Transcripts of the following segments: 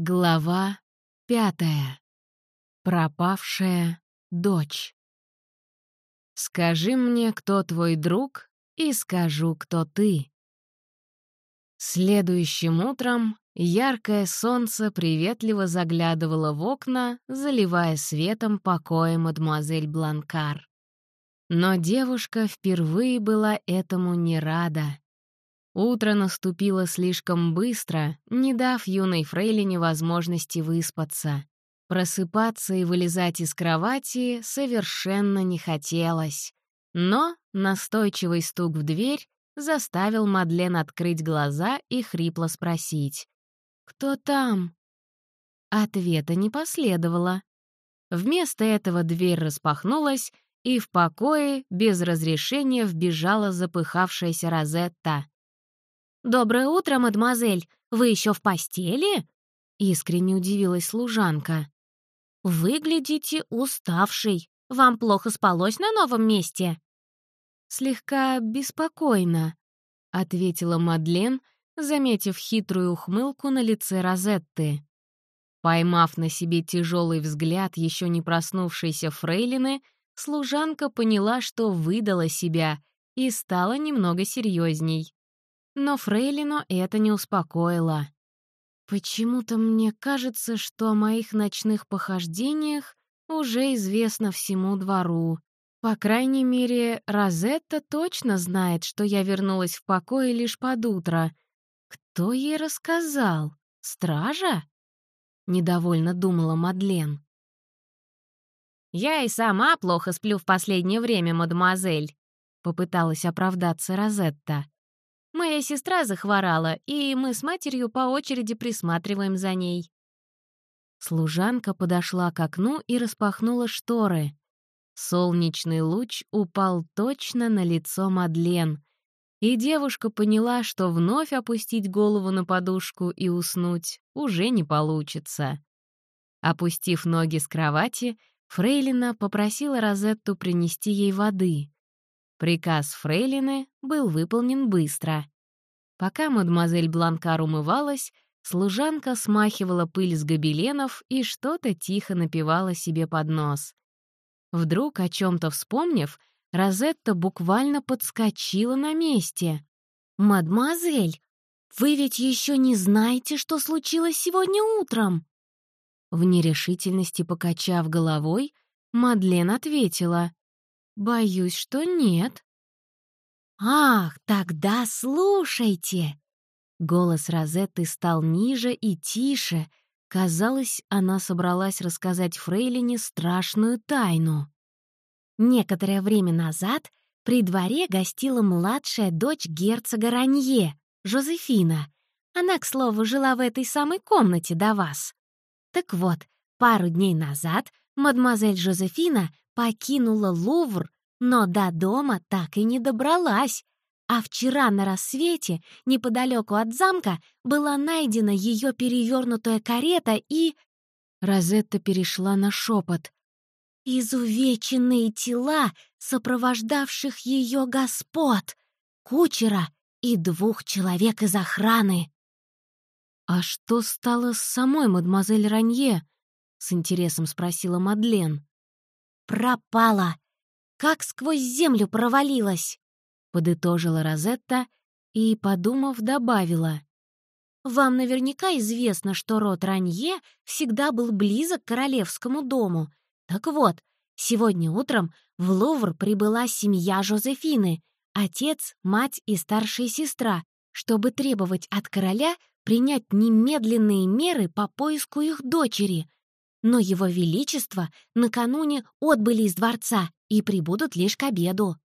Глава пятая. Пропавшая дочь. «Скажи мне, кто твой друг, и скажу, кто ты». Следующим утром яркое солнце приветливо заглядывало в окна, заливая светом покоя мадемуазель Бланкар. Но девушка впервые была этому не рада. Утро наступило слишком быстро, не дав юной фрейлине возможности выспаться. Просыпаться и вылезать из кровати совершенно не хотелось. Но настойчивый стук в дверь заставил Мадлен открыть глаза и хрипло спросить. «Кто там?» Ответа не последовало. Вместо этого дверь распахнулась, и в покое без разрешения вбежала запыхавшаяся Розетта. «Доброе утро, мадемуазель! Вы еще в постели?» — искренне удивилась служанка. «Выглядите уставшей. Вам плохо спалось на новом месте?» «Слегка беспокойно», — ответила Мадлен, заметив хитрую ухмылку на лице Розетты. Поймав на себе тяжелый взгляд еще не проснувшейся фрейлины, служанка поняла, что выдала себя и стала немного серьезней. Но Фрейлину это не успокоило. «Почему-то мне кажется, что о моих ночных похождениях уже известно всему двору. По крайней мере, Розетта точно знает, что я вернулась в покое лишь под утро. Кто ей рассказал? Стража?» Недовольно думала Мадлен. «Я и сама плохо сплю в последнее время, мадемуазель», — попыталась оправдаться Розетта. Моя сестра захворала, и мы с матерью по очереди присматриваем за ней». Служанка подошла к окну и распахнула шторы. Солнечный луч упал точно на лицо Мадлен, и девушка поняла, что вновь опустить голову на подушку и уснуть уже не получится. Опустив ноги с кровати, Фрейлина попросила Розетту принести ей воды. Приказ Фрейлины был выполнен быстро. Пока мадемуазель Бланкар умывалась, служанка смахивала пыль с гобеленов и что-то тихо напевала себе под нос. Вдруг, о чем то вспомнив, Розетта буквально подскочила на месте. «Мадемуазель, вы ведь еще не знаете, что случилось сегодня утром?» В нерешительности покачав головой, Мадлен ответила. «Боюсь, что нет». «Ах, тогда слушайте!» Голос Розетты стал ниже и тише. Казалось, она собралась рассказать Фрейлине страшную тайну. Некоторое время назад при дворе гостила младшая дочь герцога Ранье, Жозефина. Она, к слову, жила в этой самой комнате до вас. Так вот, пару дней назад мадемуазель Жозефина покинула Лувр, но до дома так и не добралась. А вчера на рассвете, неподалеку от замка, была найдена ее перевернутая карета и... Розетта перешла на шепот. Изувеченные тела сопровождавших ее господ, кучера и двух человек из охраны. «А что стало с самой мадемуазель Ранье?» — с интересом спросила Мадлен пропала. Как сквозь землю провалилась!» — подытожила Розетта и, подумав, добавила. «Вам наверняка известно, что род Ранье всегда был близок к королевскому дому. Так вот, сегодня утром в Лувр прибыла семья Жозефины, отец, мать и старшая сестра, чтобы требовать от короля принять немедленные меры по поиску их дочери — но его величество накануне отбыли из дворца и прибудут лишь к обеду».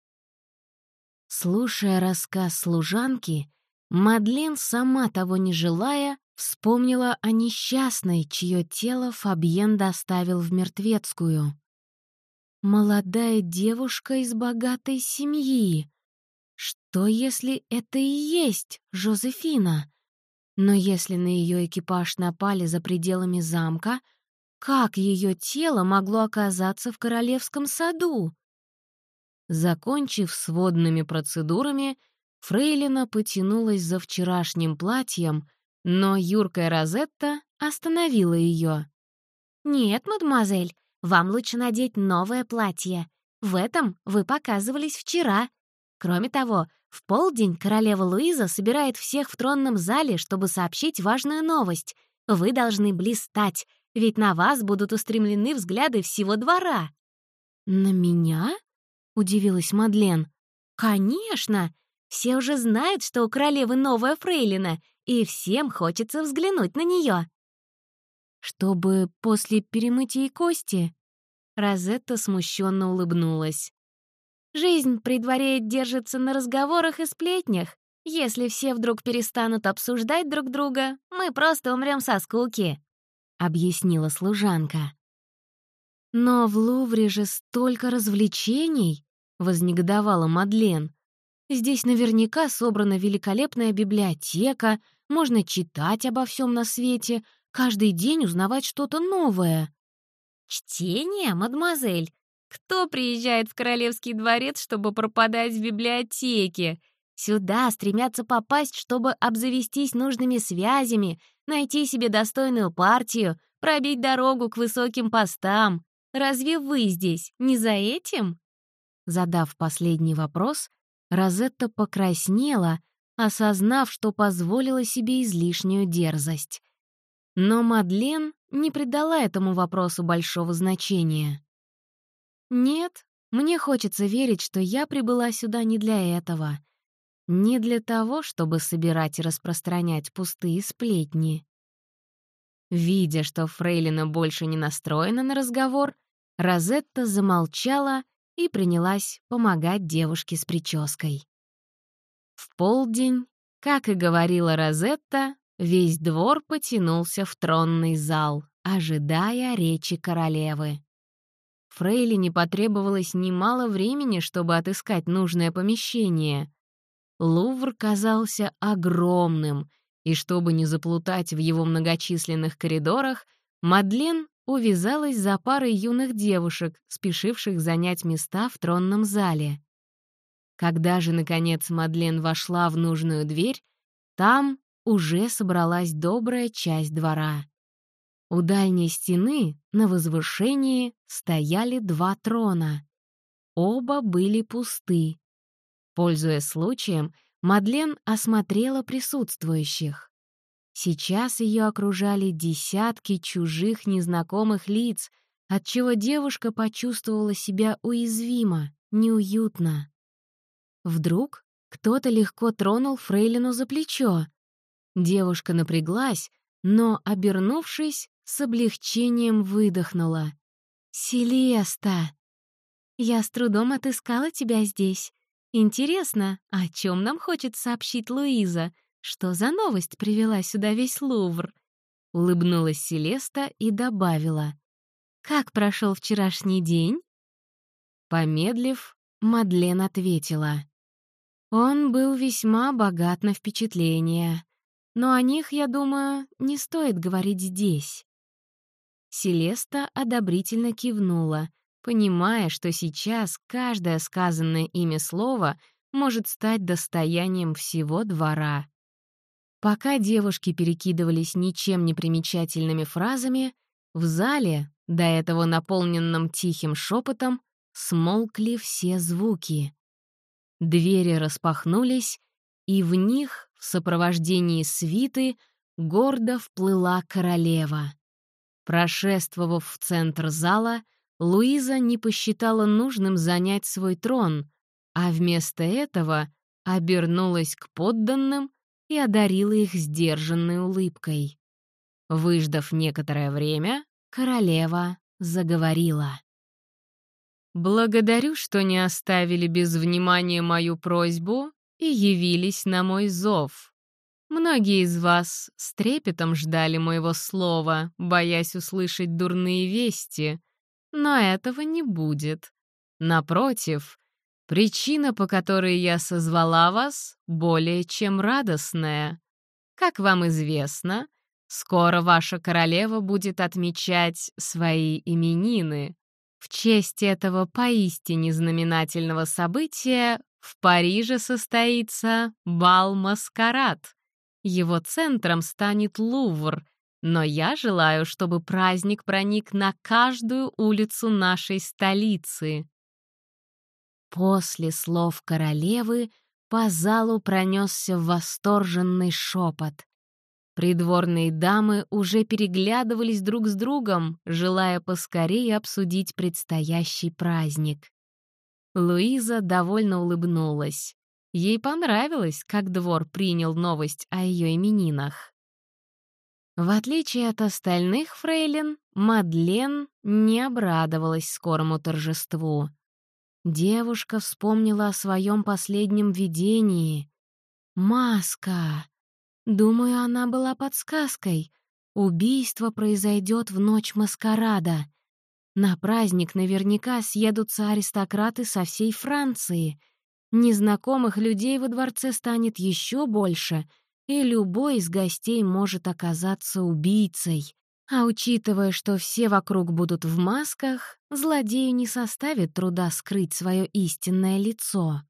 Слушая рассказ служанки, Мадлен, сама того не желая, вспомнила о несчастной, чье тело Фабьен доставил в мертвецкую. Молодая девушка из богатой семьи. Что, если это и есть Жозефина? Но если на ее экипаж напали за пределами замка, как ее тело могло оказаться в королевском саду? Закончив с водными процедурами, Фрейлина потянулась за вчерашним платьем, но юркая Розетта остановила ее. «Нет, мадемуазель, вам лучше надеть новое платье. В этом вы показывались вчера. Кроме того, в полдень королева Луиза собирает всех в тронном зале, чтобы сообщить важную новость. Вы должны блистать, ведь на вас будут устремлены взгляды всего двора». «На меня?» — удивилась Мадлен. «Конечно! Все уже знают, что у королевы новая фрейлина, и всем хочется взглянуть на нее. «Чтобы после перемытия кости?» Розетта смущенно улыбнулась. «Жизнь при дворе держится на разговорах и сплетнях. Если все вдруг перестанут обсуждать друг друга, мы просто умрем со скуки», — объяснила служанка. «Но в Лувре же столько развлечений!» — вознегодовала Мадлен. «Здесь наверняка собрана великолепная библиотека, можно читать обо всем на свете, Каждый день узнавать что-то новое. Чтение, мадемуазель? Кто приезжает в королевский дворец, чтобы пропадать в библиотеке? Сюда стремятся попасть, чтобы обзавестись нужными связями, найти себе достойную партию, пробить дорогу к высоким постам. Разве вы здесь не за этим? Задав последний вопрос, Розетта покраснела, осознав, что позволила себе излишнюю дерзость. Но Мадлен не придала этому вопросу большого значения. «Нет, мне хочется верить, что я прибыла сюда не для этого. Не для того, чтобы собирать и распространять пустые сплетни». Видя, что Фрейлина больше не настроена на разговор, Розетта замолчала и принялась помогать девушке с прической. В полдень, как и говорила Розетта, Весь двор потянулся в тронный зал, ожидая речи королевы. Фрейли не потребовалось немало времени, чтобы отыскать нужное помещение. Лувр казался огромным, и чтобы не заплутать в его многочисленных коридорах, Мадлен увязалась за парой юных девушек, спешивших занять места в тронном зале. Когда же, наконец, Мадлен вошла в нужную дверь, там уже собралась добрая часть двора. У дальней стены на возвышении стояли два трона. Оба были пусты. Пользуясь случаем, Мадлен осмотрела присутствующих. Сейчас ее окружали десятки чужих незнакомых лиц, отчего девушка почувствовала себя уязвимо, неуютно. Вдруг кто-то легко тронул Фрейлину за плечо. Девушка напряглась, но, обернувшись, с облегчением выдохнула. «Селеста!» «Я с трудом отыскала тебя здесь. Интересно, о чем нам хочет сообщить Луиза? Что за новость привела сюда весь Лувр?» Улыбнулась Селеста и добавила. «Как прошел вчерашний день?» Помедлив, Мадлен ответила. Он был весьма богат на впечатления но о них, я думаю, не стоит говорить здесь». Селеста одобрительно кивнула, понимая, что сейчас каждое сказанное ими слово может стать достоянием всего двора. Пока девушки перекидывались ничем не примечательными фразами, в зале, до этого наполненном тихим шепотом, смолкли все звуки. Двери распахнулись, и в них в сопровождении свиты гордо вплыла королева. Прошествовав в центр зала, Луиза не посчитала нужным занять свой трон, а вместо этого обернулась к подданным и одарила их сдержанной улыбкой. Выждав некоторое время, королева заговорила. «Благодарю, что не оставили без внимания мою просьбу и явились на мой зов. Многие из вас с трепетом ждали моего слова, боясь услышать дурные вести, но этого не будет. Напротив, причина, по которой я созвала вас, более чем радостная. Как вам известно, скоро ваша королева будет отмечать свои именины. В честь этого поистине знаменательного события в Париже состоится бал-маскарад. Его центром станет Лувр, но я желаю, чтобы праздник проник на каждую улицу нашей столицы». После слов королевы по залу пронесся восторженный шепот. Придворные дамы уже переглядывались друг с другом, желая поскорее обсудить предстоящий праздник. Луиза довольно улыбнулась. Ей понравилось, как двор принял новость о ее именинах. В отличие от остальных фрейлин, Мадлен не обрадовалась скорому торжеству. Девушка вспомнила о своем последнем видении. «Маска!» Думаю, она была подсказкой. Убийство произойдет в ночь маскарада. На праздник наверняка съедутся аристократы со всей Франции. Незнакомых людей во дворце станет еще больше, и любой из гостей может оказаться убийцей. А учитывая, что все вокруг будут в масках, злодею не составит труда скрыть свое истинное лицо.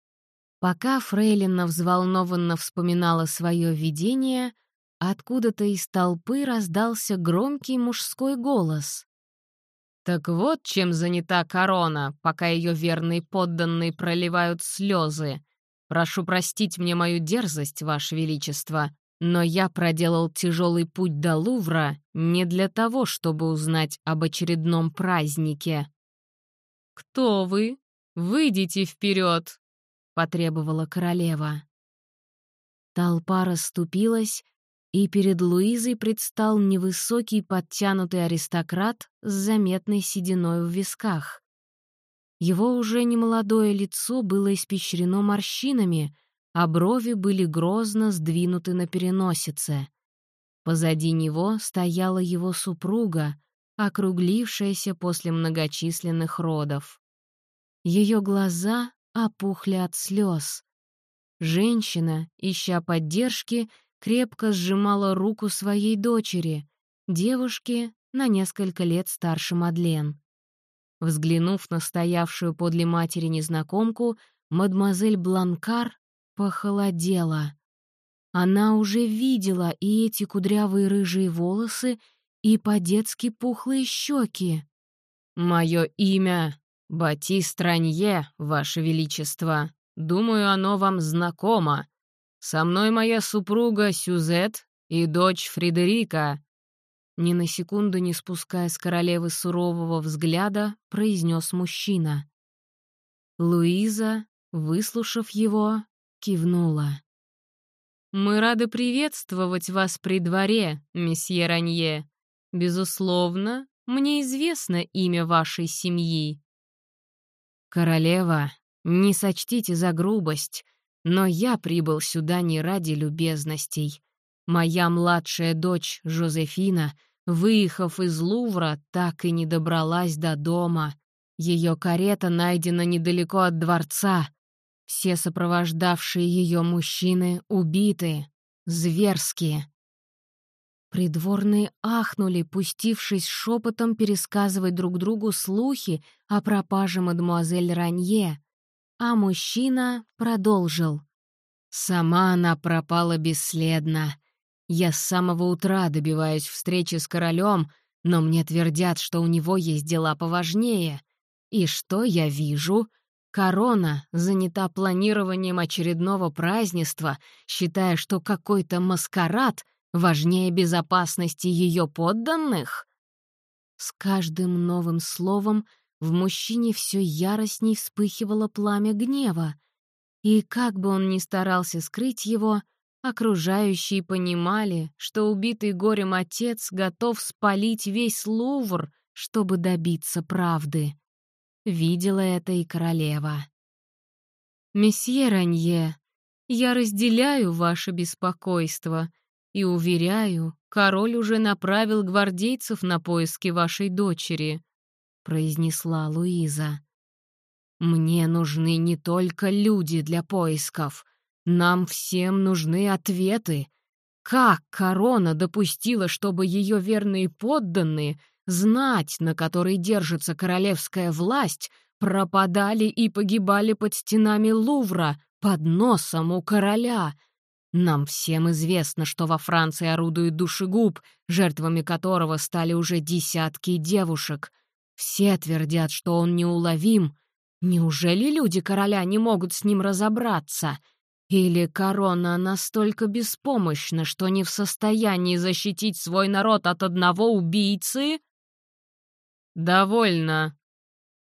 Пока Фрейлина взволнованно вспоминала свое видение, откуда-то из толпы раздался громкий мужской голос. «Так вот чем занята корона, пока ее верные подданные проливают слезы. Прошу простить мне мою дерзость, Ваше Величество, но я проделал тяжелый путь до Лувра не для того, чтобы узнать об очередном празднике». «Кто вы? Выйдите вперед!» — потребовала королева. Толпа расступилась, и перед Луизой предстал невысокий подтянутый аристократ с заметной сединой в висках. Его уже немолодое лицо было испещрено морщинами, а брови были грозно сдвинуты на переносице. Позади него стояла его супруга, округлившаяся после многочисленных родов. Ее глаза опухли от слез. Женщина, ища поддержки, крепко сжимала руку своей дочери, девушки на несколько лет старше Мадлен. Взглянув на стоявшую подле матери незнакомку, мадемуазель Бланкар похолодела. Она уже видела и эти кудрявые рыжие волосы, и по-детски пухлые щеки. «Мое имя «Батист Ранье, Ваше Величество. Думаю, оно вам знакомо. Со мной моя супруга Сюзет и дочь Фредерика». Ни на секунду не спуская с королевы сурового взгляда, произнес мужчина. Луиза, выслушав его, кивнула. «Мы рады приветствовать вас при дворе, месье Ранье. Безусловно, мне известно имя вашей семьи. «Королева, не сочтите за грубость, но я прибыл сюда не ради любезностей. Моя младшая дочь Жозефина, выехав из Лувра, так и не добралась до дома. Ее карета найдена недалеко от дворца. Все сопровождавшие ее мужчины убиты, зверские. Придворные ахнули, пустившись шепотом пересказывать друг другу слухи о пропаже мадемуазель Ранье, а мужчина продолжил. «Сама она пропала бесследно. Я с самого утра добиваюсь встречи с королем, но мне твердят, что у него есть дела поважнее. И что я вижу?» Корона занята планированием очередного празднества, считая, что какой-то маскарад важнее безопасности ее подданных? С каждым новым словом в мужчине все яростней вспыхивало пламя гнева, и как бы он ни старался скрыть его, окружающие понимали, что убитый горем отец готов спалить весь Лувр, чтобы добиться правды. Видела это и королева. «Месье Ранье, я разделяю ваше беспокойство», и, уверяю, король уже направил гвардейцев на поиски вашей дочери», — произнесла Луиза. «Мне нужны не только люди для поисков. Нам всем нужны ответы. Как корона допустила, чтобы ее верные подданные, знать, на которой держится королевская власть, пропадали и погибали под стенами Лувра, под носом у короля?» Нам всем известно, что во Франции орудует душегуб, жертвами которого стали уже десятки девушек. Все твердят, что он неуловим. Неужели люди короля не могут с ним разобраться? Или корона настолько беспомощна, что не в состоянии защитить свой народ от одного убийцы? «Довольно!»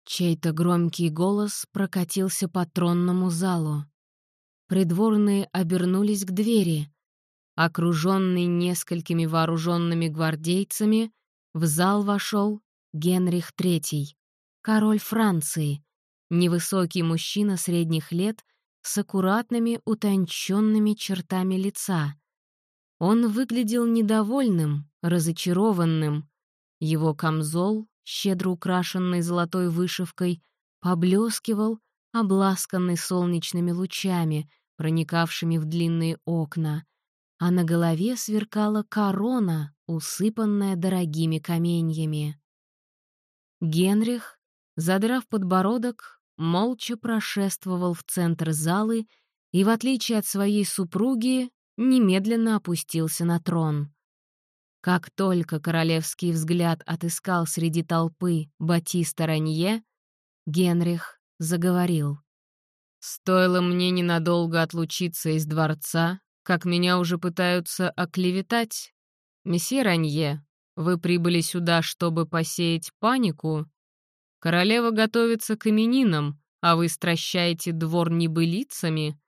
Чей-то громкий голос прокатился по тронному залу. Придворные обернулись к двери. Окруженный несколькими вооруженными гвардейцами, в зал вошел Генрих III, король Франции, невысокий мужчина средних лет с аккуратными утонченными чертами лица. Он выглядел недовольным, разочарованным. Его камзол, щедро украшенный золотой вышивкой, поблескивал, обласканный солнечными лучами, проникавшими в длинные окна, а на голове сверкала корона, усыпанная дорогими каменьями. Генрих, задрав подбородок, молча прошествовал в центр залы и, в отличие от своей супруги, немедленно опустился на трон. Как только королевский взгляд отыскал среди толпы Батиста Ранье, Генрих заговорил. «Стоило мне ненадолго отлучиться из дворца, как меня уже пытаются оклеветать. Месье Ранье, вы прибыли сюда, чтобы посеять панику? Королева готовится к именинам, а вы стращаете двор небылицами?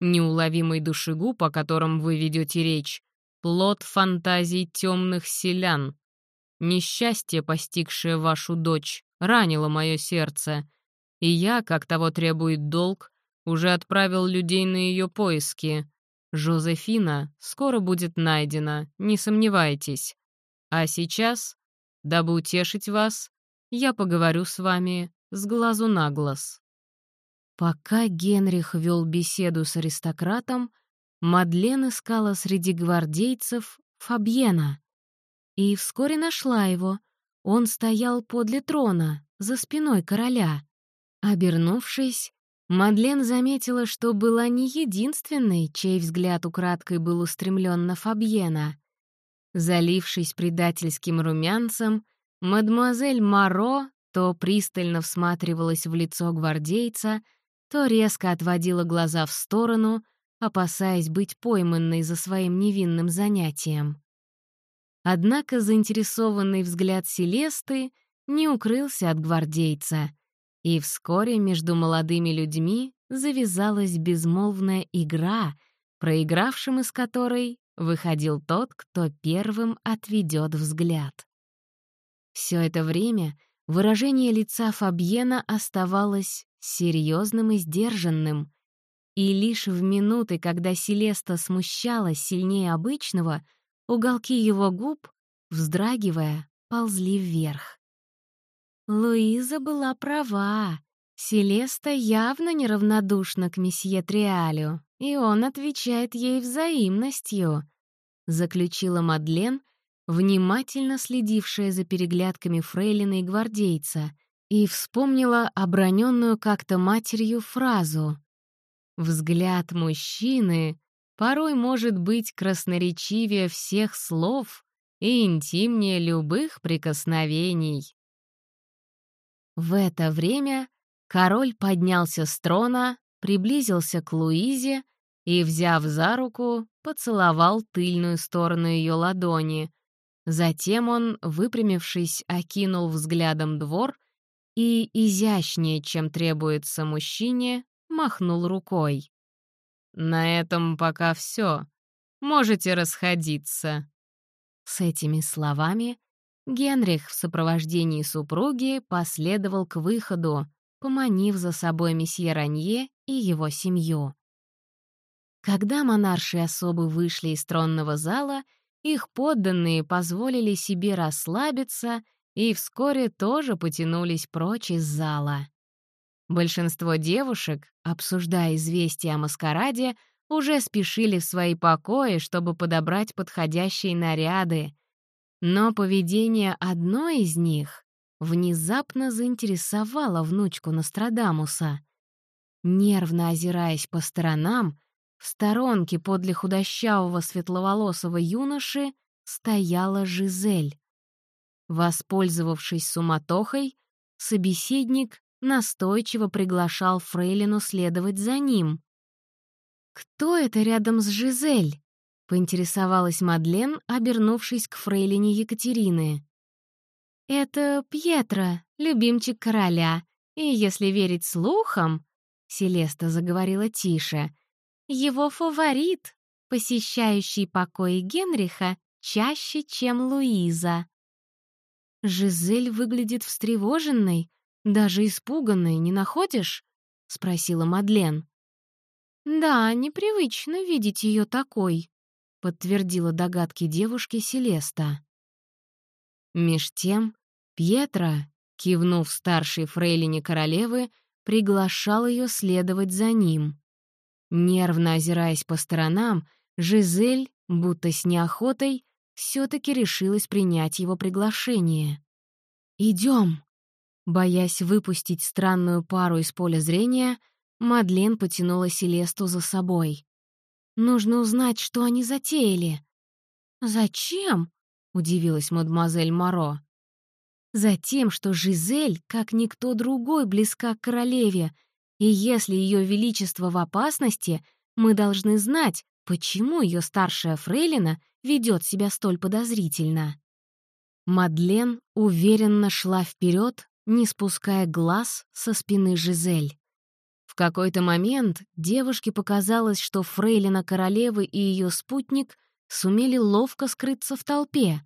Неуловимый душегуб, о котором вы ведете речь, плод фантазий темных селян. Несчастье, постигшее вашу дочь, ранило мое сердце, и я, как того требует долг, уже отправил людей на ее поиски. Жозефина скоро будет найдена, не сомневайтесь. А сейчас, дабы утешить вас, я поговорю с вами с глазу на глаз». Пока Генрих вел беседу с аристократом, Мадлен искала среди гвардейцев Фабьена. И вскоре нашла его. Он стоял подле трона, за спиной короля. Обернувшись, Мадлен заметила, что была не единственной, чей взгляд украдкой был устремлен на Фабьена. Залившись предательским румянцем, мадемуазель Маро то пристально всматривалась в лицо гвардейца, то резко отводила глаза в сторону, опасаясь быть пойманной за своим невинным занятием. Однако заинтересованный взгляд Селесты не укрылся от гвардейца — и вскоре между молодыми людьми завязалась безмолвная игра, проигравшим из которой выходил тот, кто первым отведет взгляд. Все это время выражение лица Фабьена оставалось серьезным и сдержанным, и лишь в минуты, когда Селеста смущалась сильнее обычного, уголки его губ, вздрагивая, ползли вверх. Луиза была права. Селеста явно неравнодушна к месье Триалю, и он отвечает ей взаимностью, заключила Мадлен, внимательно следившая за переглядками фрейлина и гвардейца, и вспомнила оброненную как-то матерью фразу «Взгляд мужчины порой может быть красноречивее всех слов и интимнее любых прикосновений». В это время король поднялся с трона, приблизился к Луизе и, взяв за руку, поцеловал тыльную сторону ее ладони. Затем он, выпрямившись, окинул взглядом двор и, изящнее, чем требуется мужчине, махнул рукой. «На этом пока все. Можете расходиться». С этими словами Генрих в сопровождении супруги последовал к выходу, поманив за собой месье Ранье и его семью. Когда монарши особы вышли из тронного зала, их подданные позволили себе расслабиться и вскоре тоже потянулись прочь из зала. Большинство девушек, обсуждая известия о маскараде, уже спешили в свои покои, чтобы подобрать подходящие наряды, но поведение одной из них внезапно заинтересовало внучку Нострадамуса. Нервно озираясь по сторонам, в сторонке подле худощавого светловолосого юноши стояла Жизель. Воспользовавшись суматохой, собеседник настойчиво приглашал Фрейлину следовать за ним. «Кто это рядом с Жизель?» — поинтересовалась Мадлен, обернувшись к Фрейлине Екатерины. «Это Пьетро, любимчик короля, и, если верить слухам, — Селеста заговорила тише, — его фаворит, посещающий покои Генриха чаще, чем Луиза. «Жизель выглядит встревоженной, даже испуганной, не находишь?» — спросила Мадлен. «Да, непривычно видеть ее такой», — подтвердила догадки девушки Селеста. Меж тем Пьетро, кивнув старшей фрейлине королевы, приглашал ее следовать за ним. Нервно озираясь по сторонам, Жизель, будто с неохотой, все-таки решилась принять его приглашение. «Идем!» Боясь выпустить странную пару из поля зрения, Мадлен потянула Селесту за собой. «Нужно узнать, что они затеяли». «Зачем?» — удивилась мадемуазель Моро. Затем, что Жизель, как никто другой, близка к королеве, и если ее величество в опасности, мы должны знать, почему ее старшая фрейлина ведет себя столь подозрительно. Мадлен уверенно шла вперед, не спуская глаз со спины Жизель. В какой-то момент девушке показалось, что фрейлина королевы и ее спутник сумели ловко скрыться в толпе.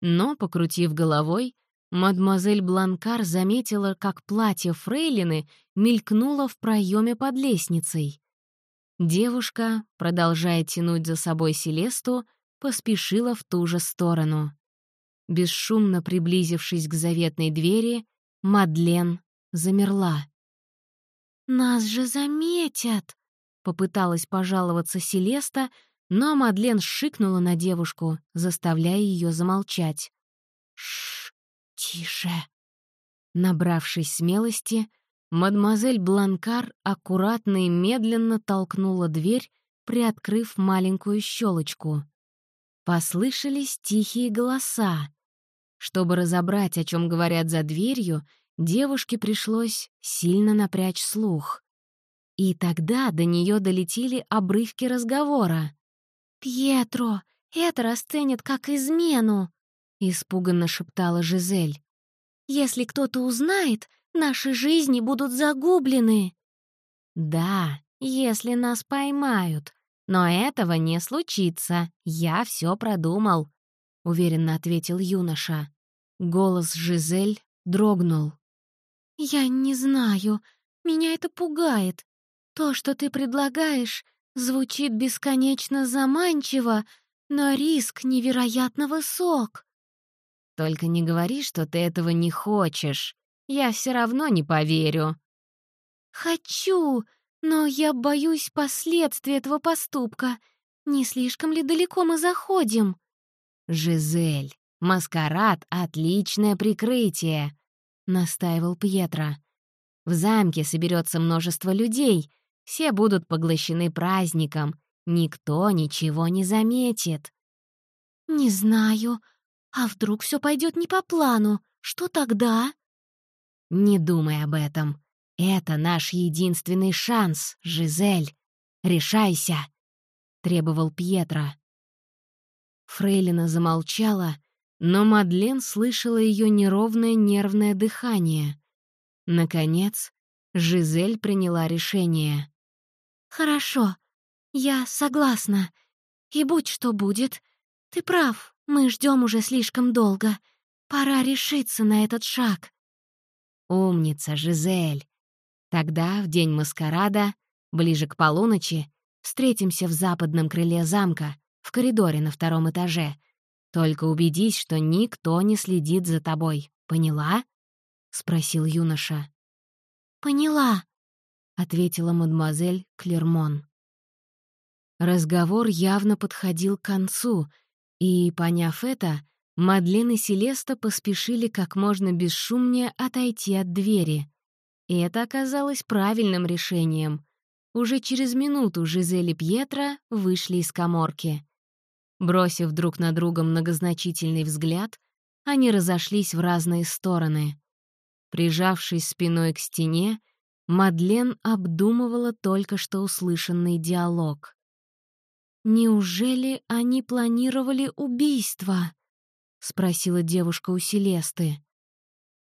Но, покрутив головой, Мадемуазель Бланкар заметила, как платье фрейлины мелькнуло в проеме под лестницей. Девушка, продолжая тянуть за собой Селесту, поспешила в ту же сторону. Бесшумно приблизившись к заветной двери, Мадлен замерла. «Нас же заметят!» — попыталась пожаловаться Селеста, но Мадлен шикнула на девушку, заставляя ее замолчать. «Ш «Тише!» Набравшись смелости, мадемуазель Бланкар аккуратно и медленно толкнула дверь, приоткрыв маленькую щелочку. Послышались тихие голоса. Чтобы разобрать, о чем говорят за дверью, девушке пришлось сильно напрячь слух. И тогда до нее долетели обрывки разговора. «Пьетро, это расценят как измену!» — испуганно шептала Жизель. «Если кто-то узнает, наши жизни будут загублены». «Да, если нас поймают. Но этого не случится. Я все продумал», — уверенно ответил юноша. Голос Жизель дрогнул. «Я не знаю. Меня это пугает. То, что ты предлагаешь, звучит бесконечно заманчиво, но риск невероятно высок». Только не говори, что ты этого не хочешь. Я все равно не поверю». «Хочу, но я боюсь последствий этого поступка. Не слишком ли далеко мы заходим?» «Жизель, маскарад — отличное прикрытие», — настаивал Пьетро. «В замке соберется множество людей, все будут поглощены праздником, никто ничего не заметит». «Не знаю, а вдруг все пойдет не по плану? Что тогда? Не думай об этом. Это наш единственный шанс, Жизель. Решайся, требовал Пьетро. Фрейлина замолчала, но Мадлен слышала ее неровное нервное дыхание. Наконец, Жизель приняла решение. «Хорошо, я согласна. И будь что будет, ты прав, мы ждем уже слишком долго. Пора решиться на этот шаг. Умница, Жизель. Тогда, в день маскарада, ближе к полуночи, встретимся в западном крыле замка, в коридоре на втором этаже. Только убедись, что никто не следит за тобой. Поняла? — спросил юноша. «Поняла», — ответила мадемуазель Клермон. Разговор явно подходил к концу, и, поняв это, Мадлен и Селеста поспешили как можно бесшумнее отойти от двери. И это оказалось правильным решением. уже через минуту Жизель и Пьетро вышли из коморки. Бросив друг на друга многозначительный взгляд, они разошлись в разные стороны. Прижавшись спиной к стене, Мадлен обдумывала только что услышанный диалог. «Неужели они планировали убийство?» — спросила девушка у Селесты.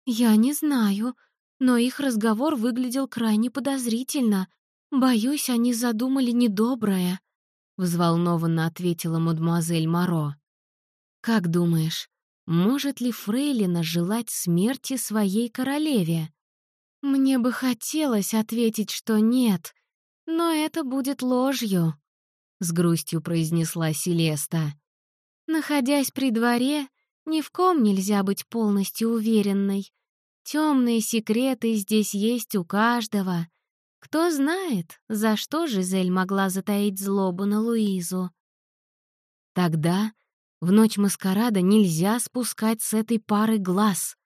«Я не знаю, но их разговор выглядел крайне подозрительно. Боюсь, они задумали недоброе», — взволнованно ответила мадемуазель Моро. «Как думаешь, может ли Фрейлина желать смерти своей королеве?» Мне бы хотелось ответить, что нет, но это будет ложью, — с грустью произнесла Селеста. Находясь при дворе, ни в ком нельзя быть полностью уверенной. Темные секреты здесь есть у каждого. Кто знает, за что Жизель могла затаить злобу на Луизу. Тогда в ночь маскарада нельзя спускать с этой пары глаз,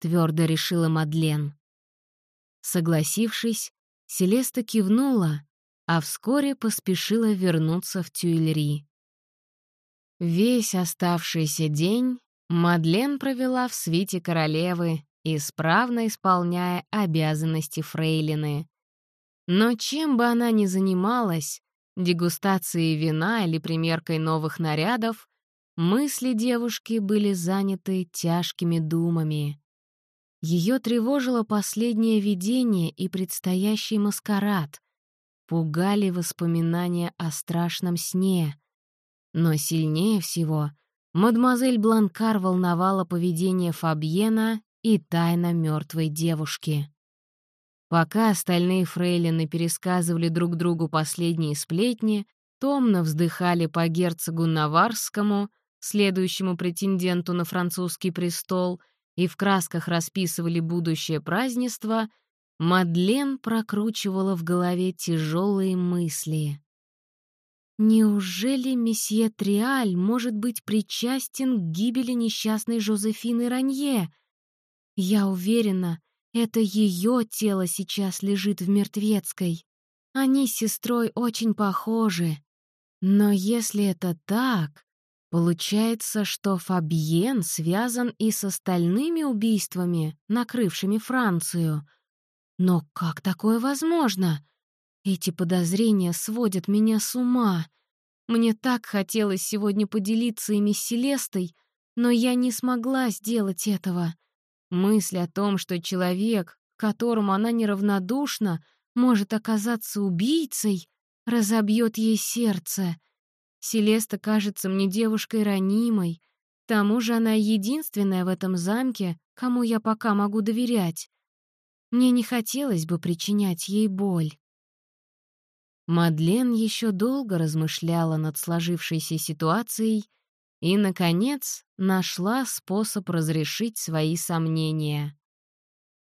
твердо решила Мадлен. Согласившись, Селеста кивнула, а вскоре поспешила вернуться в Тюильри. Весь оставшийся день Мадлен провела в свите королевы, исправно исполняя обязанности фрейлины. Но чем бы она ни занималась, дегустацией вина или примеркой новых нарядов, мысли девушки были заняты тяжкими думами. Ее тревожило последнее видение и предстоящий маскарад. Пугали воспоминания о страшном сне. Но сильнее всего мадемуазель Бланкар волновала поведение Фабьена и тайна мертвой девушки. Пока остальные фрейлины пересказывали друг другу последние сплетни, томно вздыхали по герцогу Наварскому, следующему претенденту на французский престол — и в красках расписывали будущее празднество, Мадлен прокручивала в голове тяжелые мысли. Неужели месье Триаль может быть причастен к гибели несчастной Жозефины Ранье? Я уверена, это ее тело сейчас лежит в мертвецкой. Они с сестрой очень похожи. Но если это так, Получается, что Фабьен связан и с остальными убийствами, накрывшими Францию. Но как такое возможно? Эти подозрения сводят меня с ума. Мне так хотелось сегодня поделиться ими с Селестой, но я не смогла сделать этого. Мысль о том, что человек, к которому она неравнодушна, может оказаться убийцей, разобьет ей сердце. Селеста кажется мне девушкой ранимой. К тому же она единственная в этом замке, кому я пока могу доверять. Мне не хотелось бы причинять ей боль. Мадлен еще долго размышляла над сложившейся ситуацией и, наконец, нашла способ разрешить свои сомнения.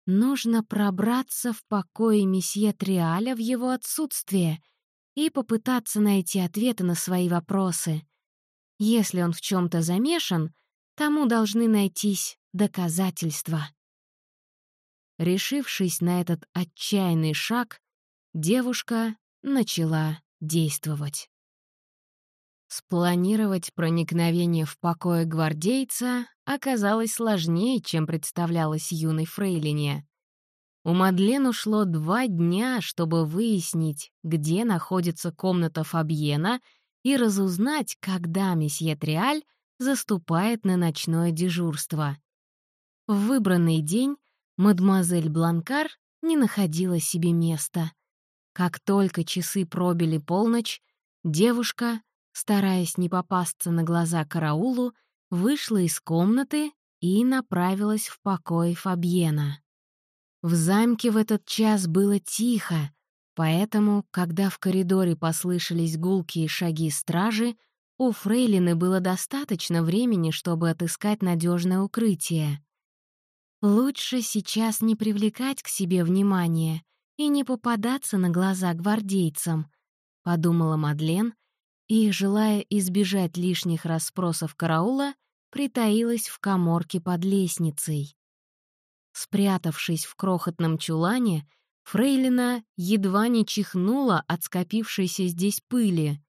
Нужно пробраться в покое месье Триаля в его отсутствие — и попытаться найти ответы на свои вопросы. Если он в чем-то замешан, тому должны найтись доказательства. Решившись на этот отчаянный шаг, девушка начала действовать. Спланировать проникновение в покое гвардейца оказалось сложнее, чем представлялось юной фрейлине. У Мадлен ушло два дня, чтобы выяснить, где находится комната Фабьена и разузнать, когда месье Триаль заступает на ночное дежурство. В выбранный день мадемуазель Бланкар не находила себе места. Как только часы пробили полночь, девушка, стараясь не попасться на глаза караулу, вышла из комнаты и направилась в покой Фабьена. В замке в этот час было тихо, поэтому, когда в коридоре послышались гулкие шаги стражи, у Фрейлины было достаточно времени, чтобы отыскать надежное укрытие. Лучше сейчас не привлекать к себе внимания и не попадаться на глаза гвардейцам, подумала Мадлен и, желая избежать лишних расспросов караула, притаилась в коморке под лестницей. Спрятавшись в крохотном чулане, Фрейлина едва не чихнула от скопившейся здесь пыли.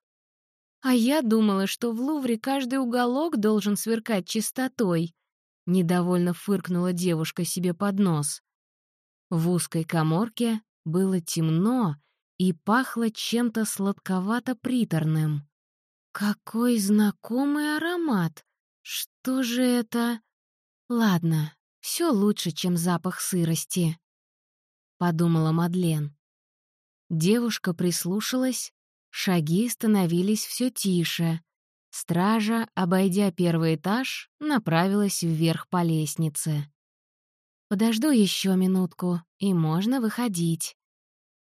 «А я думала, что в Лувре каждый уголок должен сверкать чистотой», — недовольно фыркнула девушка себе под нос. В узкой коморке было темно и пахло чем-то сладковато-приторным. Какой знакомый аромат! Что же это? Ладно, все лучше, чем запах сырости, — подумала Мадлен. Девушка прислушалась, шаги становились все тише. Стража, обойдя первый этаж, направилась вверх по лестнице. Подожду еще минутку, и можно выходить.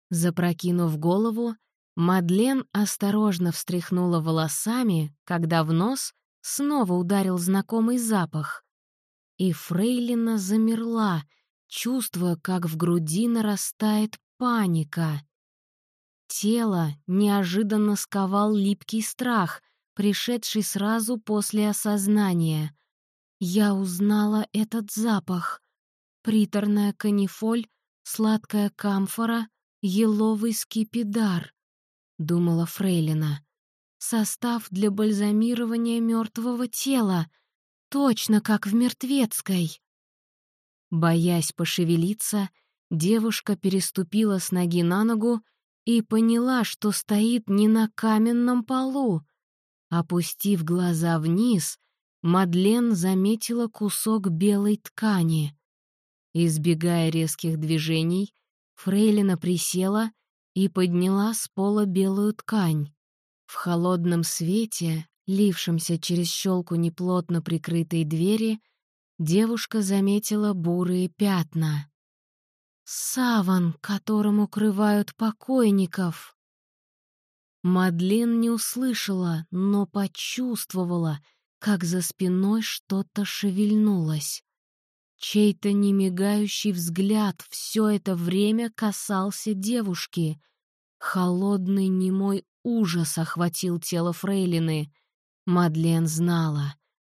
Запрокинув голову, Мадлен осторожно встряхнула волосами, когда в нос снова ударил знакомый запах. И Фрейлина замерла, чувствуя, как в груди нарастает паника. Тело неожиданно сковал липкий страх, пришедший сразу после осознания. Я узнала этот запах. Приторная канифоль, сладкая камфора, еловый скипидар, думала Фрейлина. Состав для бальзамирования мертвого тела, точно как в мертвецкой. Боясь пошевелиться, девушка переступила с ноги на ногу и поняла, что стоит не на каменном полу. Опустив глаза вниз, Мадлен заметила кусок белой ткани. Избегая резких движений, Фрейлина присела и подняла с пола белую ткань. В холодном свете, лившемся через щелку неплотно прикрытой двери, девушка заметила бурые пятна. Саван, которым укрывают покойников. Мадлен не услышала, но почувствовала, как за спиной что-то шевельнулось. Чей-то немигающий взгляд все это время касался девушки. Холодный немой ужас охватил тело Фрейлины. Мадлен знала.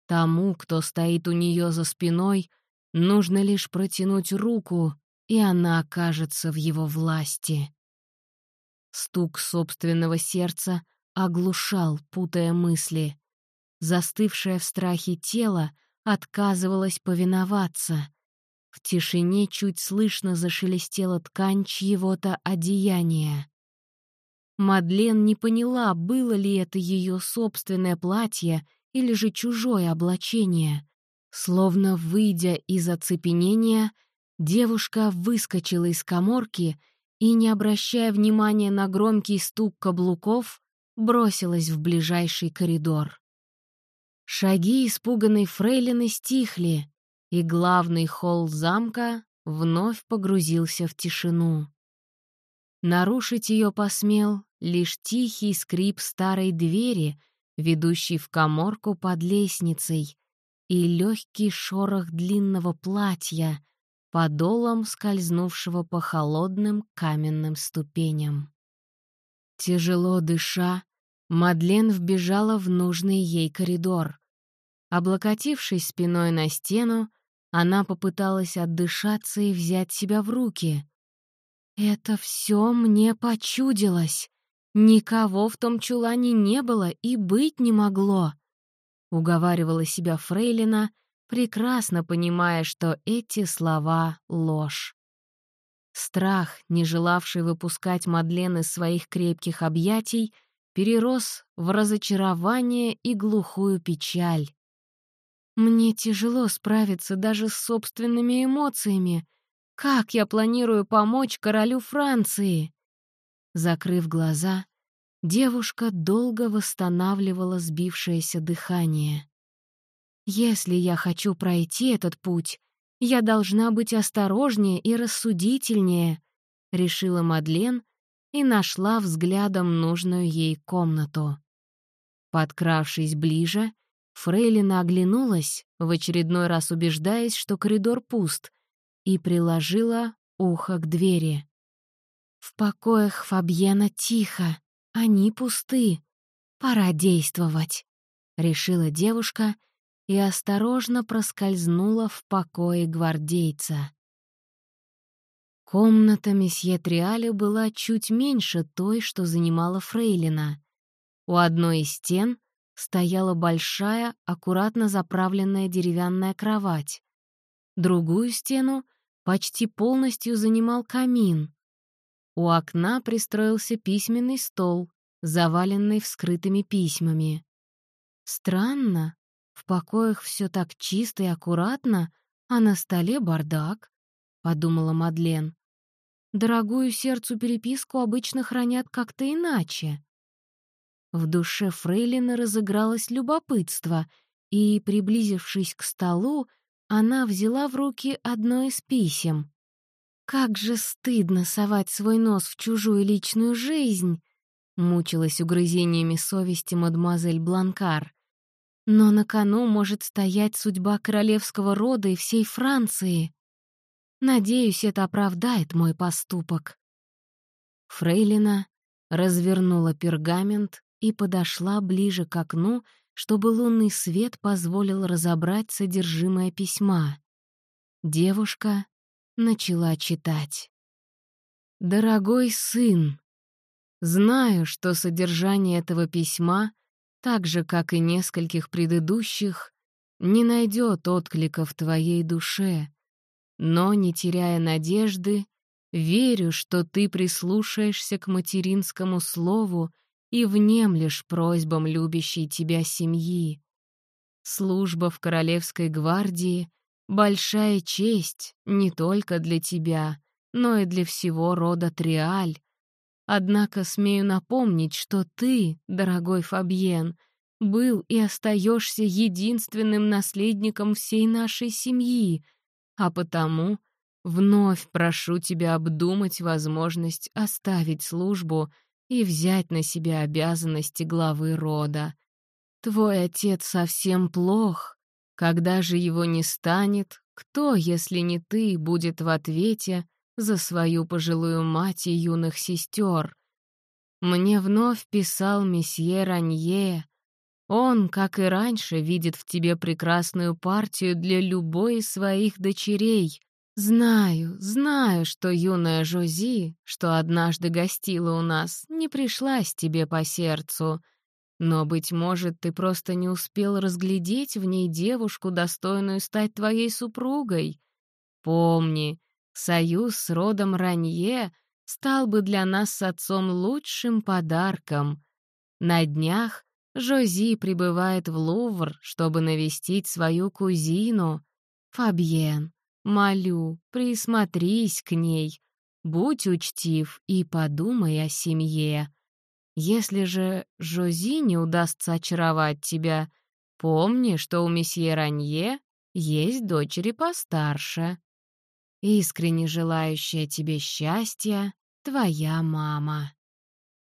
Тому, кто стоит у нее за спиной, нужно лишь протянуть руку, и она окажется в его власти. Стук собственного сердца оглушал, путая мысли. Застывшее в страхе тело отказывалась повиноваться. В тишине чуть слышно зашелестела ткань чьего-то одеяния. Мадлен не поняла, было ли это ее собственное платье или же чужое облачение. Словно выйдя из оцепенения, девушка выскочила из коморки и, не обращая внимания на громкий стук каблуков, бросилась в ближайший коридор. Шаги испуганной фрейлины стихли, и главный холл замка вновь погрузился в тишину. Нарушить ее посмел лишь тихий скрип старой двери, ведущей в коморку под лестницей, и легкий шорох длинного платья, подолом скользнувшего по холодным каменным ступеням. Тяжело дыша, Мадлен вбежала в нужный ей коридор. Облокотившись спиной на стену, она попыталась отдышаться и взять себя в руки. «Это все мне почудилось. Никого в том чулане не было и быть не могло», — уговаривала себя Фрейлина, прекрасно понимая, что эти слова — ложь. Страх, не желавший выпускать Мадлен из своих крепких объятий, перерос в разочарование и глухую печаль. Мне тяжело справиться даже с собственными эмоциями. Как я планирую помочь королю Франции? Закрыв глаза, девушка долго восстанавливала сбившееся дыхание. Если я хочу пройти этот путь, я должна быть осторожнее и рассудительнее, решила Мадлен и нашла взглядом нужную ей комнату. Подкравшись ближе, Фрейлина оглянулась, в очередной раз убеждаясь, что коридор пуст, и приложила ухо к двери. В покоях Фабьена тихо, они пусты. Пора действовать, — решила девушка и осторожно проскользнула в покое гвардейца. Комната месье Триаля была чуть меньше той, что занимала Фрейлина. У одной из стен стояла большая, аккуратно заправленная деревянная кровать. Другую стену почти полностью занимал камин. У окна пристроился письменный стол, заваленный вскрытыми письмами. Странно, в покоях все так чисто и аккуратно, а на столе бардак, — подумала Мадлен. Дорогую сердцу переписку обычно хранят как-то иначе. В душе Фрейлина разыгралось любопытство, и, приблизившись к столу, она взяла в руки одно из писем. «Как же стыдно совать свой нос в чужую личную жизнь!» — мучилась угрызениями совести мадемуазель Бланкар. «Но на кону может стоять судьба королевского рода и всей Франции. Надеюсь, это оправдает мой поступок». Фрейлина развернула пергамент и подошла ближе к окну, чтобы лунный свет позволил разобрать содержимое письма. Девушка начала читать. «Дорогой сын, знаю, что содержание этого письма, так же, как и нескольких предыдущих, не найдет отклика в твоей душе, но, не теряя надежды, верю, что ты прислушаешься к материнскому слову и внемлешь просьбам любящей тебя семьи. Служба в Королевской гвардии — большая честь не только для тебя, но и для всего рода Триаль. Однако смею напомнить, что ты, дорогой Фабьен, был и остаешься единственным наследником всей нашей семьи — а потому вновь прошу тебя обдумать возможность оставить службу и взять на себя обязанности главы рода. Твой отец совсем плох. Когда же его не станет, кто, если не ты, будет в ответе за свою пожилую мать и юных сестер? Мне вновь писал месье Ранье, он, как и раньше, видит в тебе прекрасную партию для любой из своих дочерей. Знаю, знаю, что юная Жози, что однажды гостила у нас, не пришлась тебе по сердцу. Но, быть может, ты просто не успел разглядеть в ней девушку, достойную стать твоей супругой. Помни, союз с родом Ранье стал бы для нас с отцом лучшим подарком. На днях Жози прибывает в Лувр, чтобы навестить свою кузину. Фабьен, молю, присмотрись к ней, будь учтив и подумай о семье. Если же Жози не удастся очаровать тебя, помни, что у месье Ранье есть дочери постарше. Искренне желающая тебе счастья, твоя мама.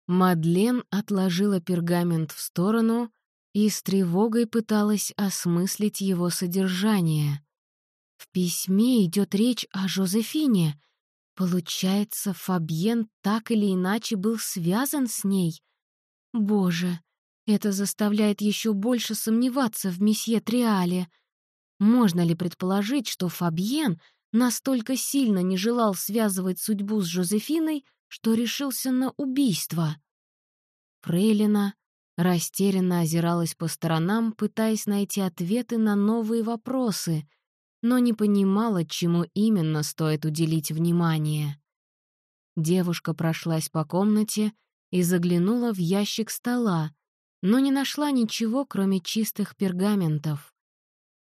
Мадлен отложила пергамент в сторону и с тревогой пыталась осмыслить его содержание. В письме идет речь о Жозефине. Получается, Фабьен так или иначе был связан с ней. Боже, это заставляет еще больше сомневаться в месье Триале. Можно ли предположить, что Фабьен настолько сильно не желал связывать судьбу с Жозефиной, что решился на убийство. Фрейлина растерянно озиралась по сторонам, пытаясь найти ответы на новые вопросы, но не понимала, чему именно стоит уделить внимание. Девушка прошлась по комнате и заглянула в ящик стола, но не нашла ничего, кроме чистых пергаментов.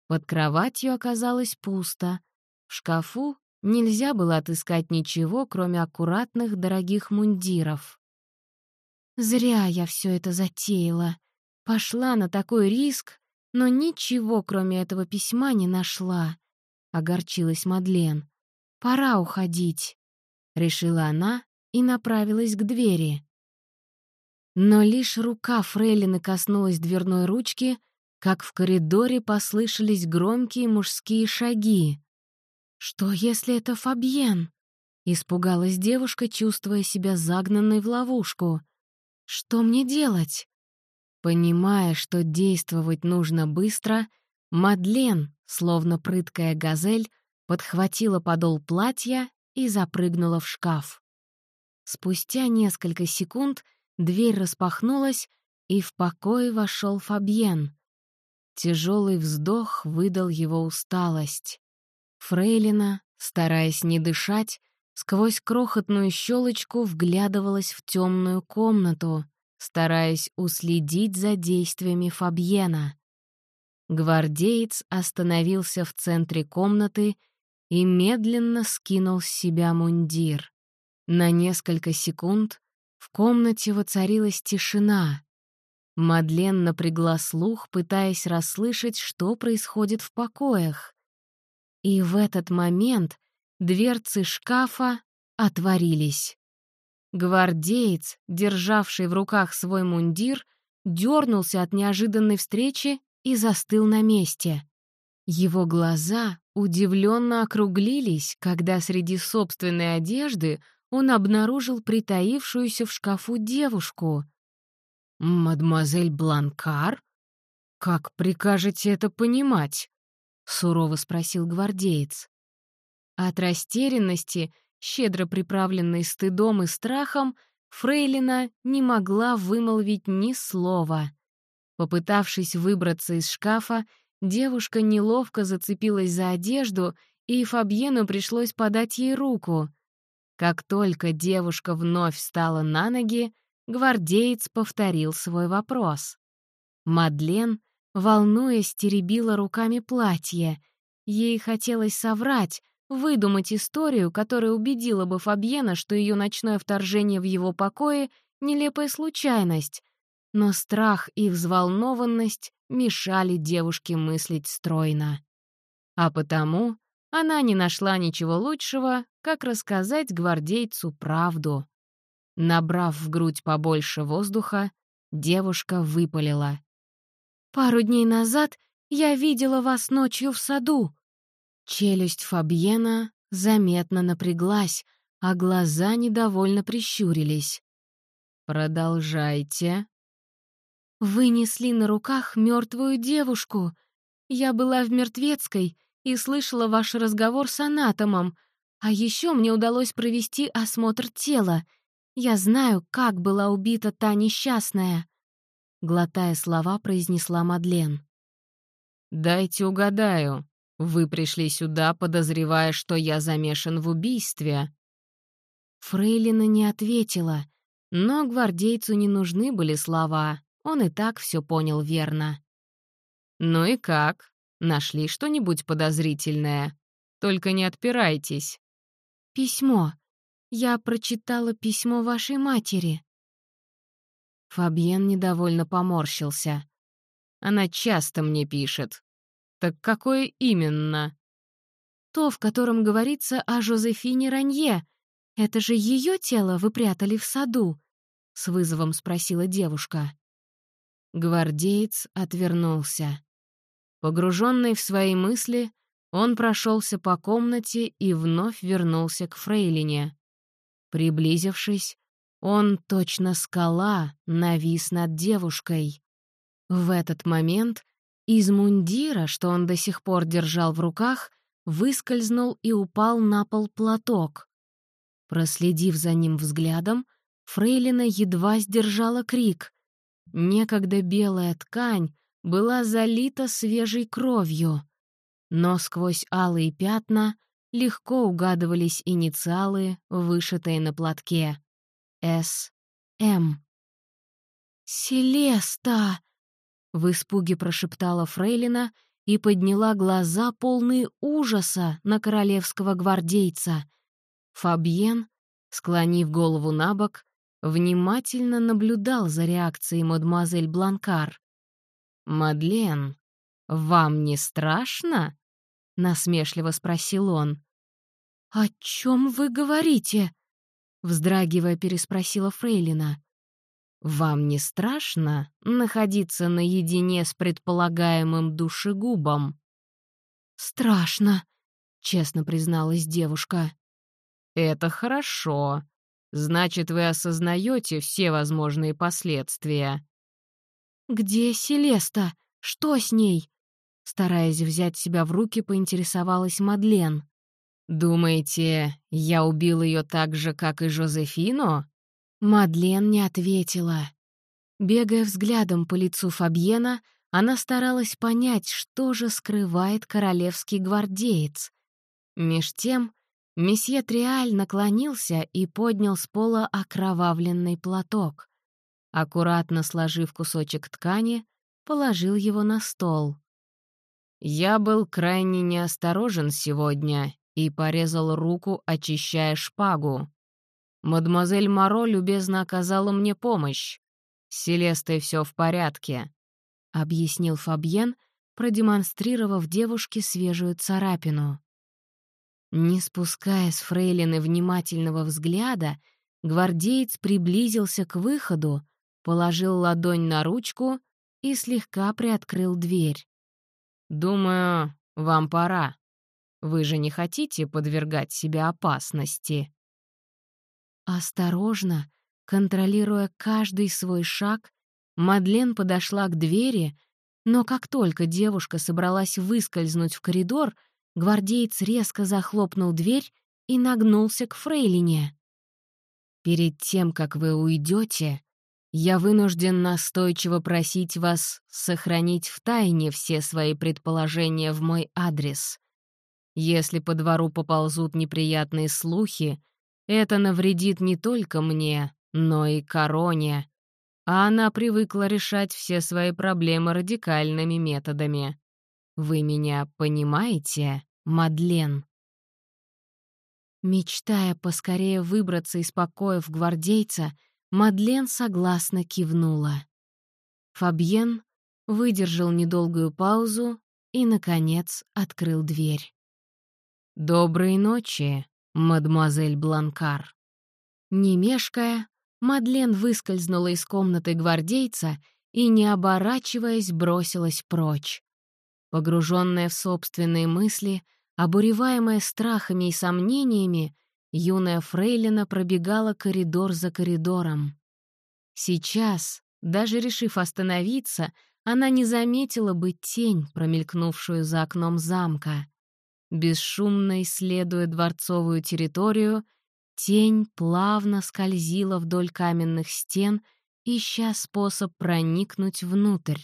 Под кроватью оказалось пусто. В шкафу Нельзя было отыскать ничего, кроме аккуратных дорогих мундиров. Зря я все это затеяла. Пошла на такой риск, но ничего, кроме этого письма, не нашла. Огорчилась Мадлен. «Пора уходить», — решила она и направилась к двери. Но лишь рука Фрейлины коснулась дверной ручки, как в коридоре послышались громкие мужские шаги. «Что, если это Фабьен?» — испугалась девушка, чувствуя себя загнанной в ловушку. «Что мне делать?» Понимая, что действовать нужно быстро, Мадлен, словно прыткая газель, подхватила подол платья и запрыгнула в шкаф. Спустя несколько секунд дверь распахнулась, и в покой вошел Фабьен. Тяжелый вздох выдал его усталость. Фрейлина, стараясь не дышать, сквозь крохотную щелочку вглядывалась в темную комнату, стараясь уследить за действиями Фабьена. Гвардеец остановился в центре комнаты и медленно скинул с себя мундир. На несколько секунд в комнате воцарилась тишина. Мадлен напрягла слух, пытаясь расслышать, что происходит в покоях. И в этот момент дверцы шкафа отворились. Гвардеец, державший в руках свой мундир, дернулся от неожиданной встречи и застыл на месте. Его глаза удивленно округлились, когда среди собственной одежды он обнаружил притаившуюся в шкафу девушку. «Мадемуазель Бланкар? Как прикажете это понимать?» — сурово спросил гвардеец. От растерянности, щедро приправленной стыдом и страхом, Фрейлина не могла вымолвить ни слова. Попытавшись выбраться из шкафа, девушка неловко зацепилась за одежду, и Фабьену пришлось подать ей руку. Как только девушка вновь встала на ноги, гвардеец повторил свой вопрос. Мадлен, волнуясь, теребила руками платье. Ей хотелось соврать, выдумать историю, которая убедила бы Фабьена, что ее ночное вторжение в его покое — нелепая случайность, но страх и взволнованность мешали девушке мыслить стройно. А потому она не нашла ничего лучшего, как рассказать гвардейцу правду. Набрав в грудь побольше воздуха, девушка выпалила. «Пару дней назад я видела вас ночью в саду». Челюсть Фабьена заметно напряглась, а глаза недовольно прищурились. «Продолжайте», вы несли на руках мертвую девушку. Я была в Мертвецкой и слышала ваш разговор с анатомом. А еще мне удалось провести осмотр тела. Я знаю, как была убита та несчастная. Глотая слова, произнесла Мадлен. «Дайте угадаю. Вы пришли сюда, подозревая, что я замешан в убийстве». Фрейлина не ответила, но гвардейцу не нужны были слова. Он и так все понял верно. «Ну и как? Нашли что-нибудь подозрительное? Только не отпирайтесь». «Письмо. Я прочитала письмо вашей матери». Фабьен недовольно поморщился. «Она часто мне пишет. Так какое именно?» «То, в котором говорится о Жозефине Ранье. Это же ее тело вы прятали в саду?» — с вызовом спросила девушка. Гвардеец отвернулся. Погруженный в свои мысли, он прошелся по комнате и вновь вернулся к фрейлине. Приблизившись, он, точно скала, навис над девушкой. В этот момент из мундира, что он до сих пор держал в руках, выскользнул и упал на пол платок. Проследив за ним взглядом, Фрейлина едва сдержала крик. Некогда белая ткань была залита свежей кровью, но сквозь алые пятна легко угадывались инициалы, вышитые на платке. С. М. «Селеста!» — в испуге прошептала Фрейлина и подняла глаза, полные ужаса, на королевского гвардейца. Фабьен, склонив голову на бок, внимательно наблюдал за реакцией мадемуазель Бланкар. «Мадлен, вам не страшно?» — насмешливо спросил он. «О чем вы говорите?» — вздрагивая переспросила Фрейлина. «Вам не страшно находиться наедине с предполагаемым душегубом?» «Страшно», — честно призналась девушка. «Это хорошо», Значит, вы осознаете все возможные последствия. «Где Селеста? Что с ней?» Стараясь взять себя в руки, поинтересовалась Мадлен. «Думаете, я убил ее так же, как и Жозефину?» Мадлен не ответила. Бегая взглядом по лицу Фабьена, она старалась понять, что же скрывает королевский гвардеец. Меж тем месье Триаль наклонился и поднял с пола окровавленный платок. Аккуратно сложив кусочек ткани, положил его на стол. «Я был крайне неосторожен сегодня и порезал руку, очищая шпагу. Мадемуазель Моро любезно оказала мне помощь. С Селестой все в порядке», — объяснил Фабьен, продемонстрировав девушке свежую царапину. Не спуская с фрейлины внимательного взгляда, гвардеец приблизился к выходу, положил ладонь на ручку и слегка приоткрыл дверь. «Думаю, вам пора. Вы же не хотите подвергать себя опасности?» Осторожно, контролируя каждый свой шаг, Мадлен подошла к двери, но как только девушка собралась выскользнуть в коридор, гвардеец резко захлопнул дверь и нагнулся к фрейлине. «Перед тем, как вы уйдете, я вынужден настойчиво просить вас сохранить в тайне все свои предположения в мой адрес. Если по двору поползут неприятные слухи, это навредит не только мне, но и короне, а она привыкла решать все свои проблемы радикальными методами. Вы меня понимаете, Мадлен?» Мечтая поскорее выбраться из покоев гвардейца, Мадлен согласно кивнула. Фабьен выдержал недолгую паузу и, наконец, открыл дверь. «Доброй ночи, мадемуазель Бланкар». Не мешкая, Мадлен выскользнула из комнаты гвардейца и, не оборачиваясь, бросилась прочь. Погруженная в собственные мысли, обуреваемая страхами и сомнениями, Юная фрейлина пробегала коридор за коридором. Сейчас, даже решив остановиться, она не заметила бы тень, промелькнувшую за окном замка. Бесшумно исследуя дворцовую территорию, тень плавно скользила вдоль каменных стен, ища способ проникнуть внутрь.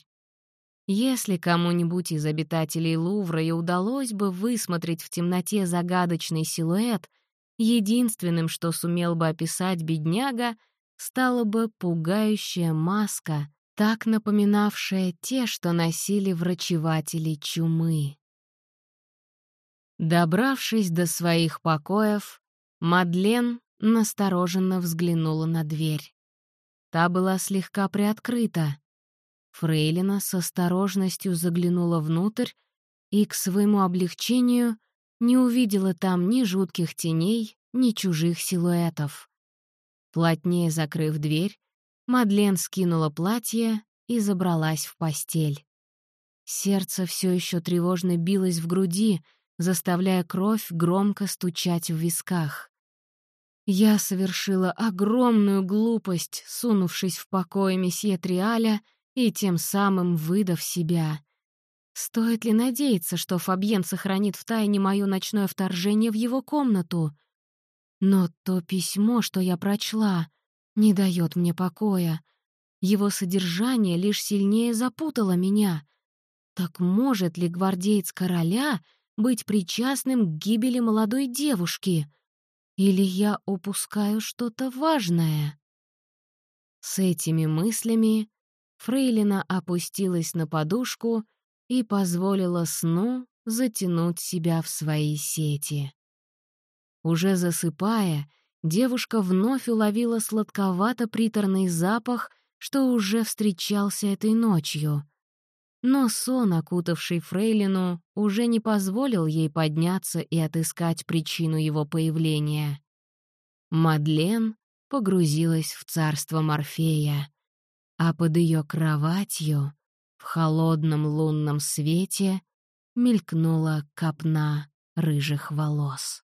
Если кому-нибудь из обитателей Лувра и удалось бы высмотреть в темноте загадочный силуэт — Единственным, что сумел бы описать бедняга, стала бы пугающая маска, так напоминавшая те, что носили врачеватели чумы. Добравшись до своих покоев, Мадлен настороженно взглянула на дверь. Та была слегка приоткрыта. Фрейлина с осторожностью заглянула внутрь и, к своему облегчению, не увидела там ни жутких теней, ни чужих силуэтов. Плотнее закрыв дверь, Мадлен скинула платье и забралась в постель. Сердце все еще тревожно билось в груди, заставляя кровь громко стучать в висках. Я совершила огромную глупость, сунувшись в покой месье Триаля и тем самым выдав себя — Стоит ли надеяться, что Фабьен сохранит в тайне мое ночное вторжение в его комнату? Но то письмо, что я прочла, не дает мне покоя. Его содержание лишь сильнее запутало меня. Так может ли гвардеец короля быть причастным к гибели молодой девушки? Или я упускаю что-то важное? С этими мыслями Фрейлина опустилась на подушку и позволила сну затянуть себя в свои сети. Уже засыпая, девушка вновь уловила сладковато-приторный запах, что уже встречался этой ночью. Но сон, окутавший Фрейлину, уже не позволил ей подняться и отыскать причину его появления. Мадлен погрузилась в царство Морфея, а под ее кроватью в холодном лунном свете мелькнула копна рыжих волос.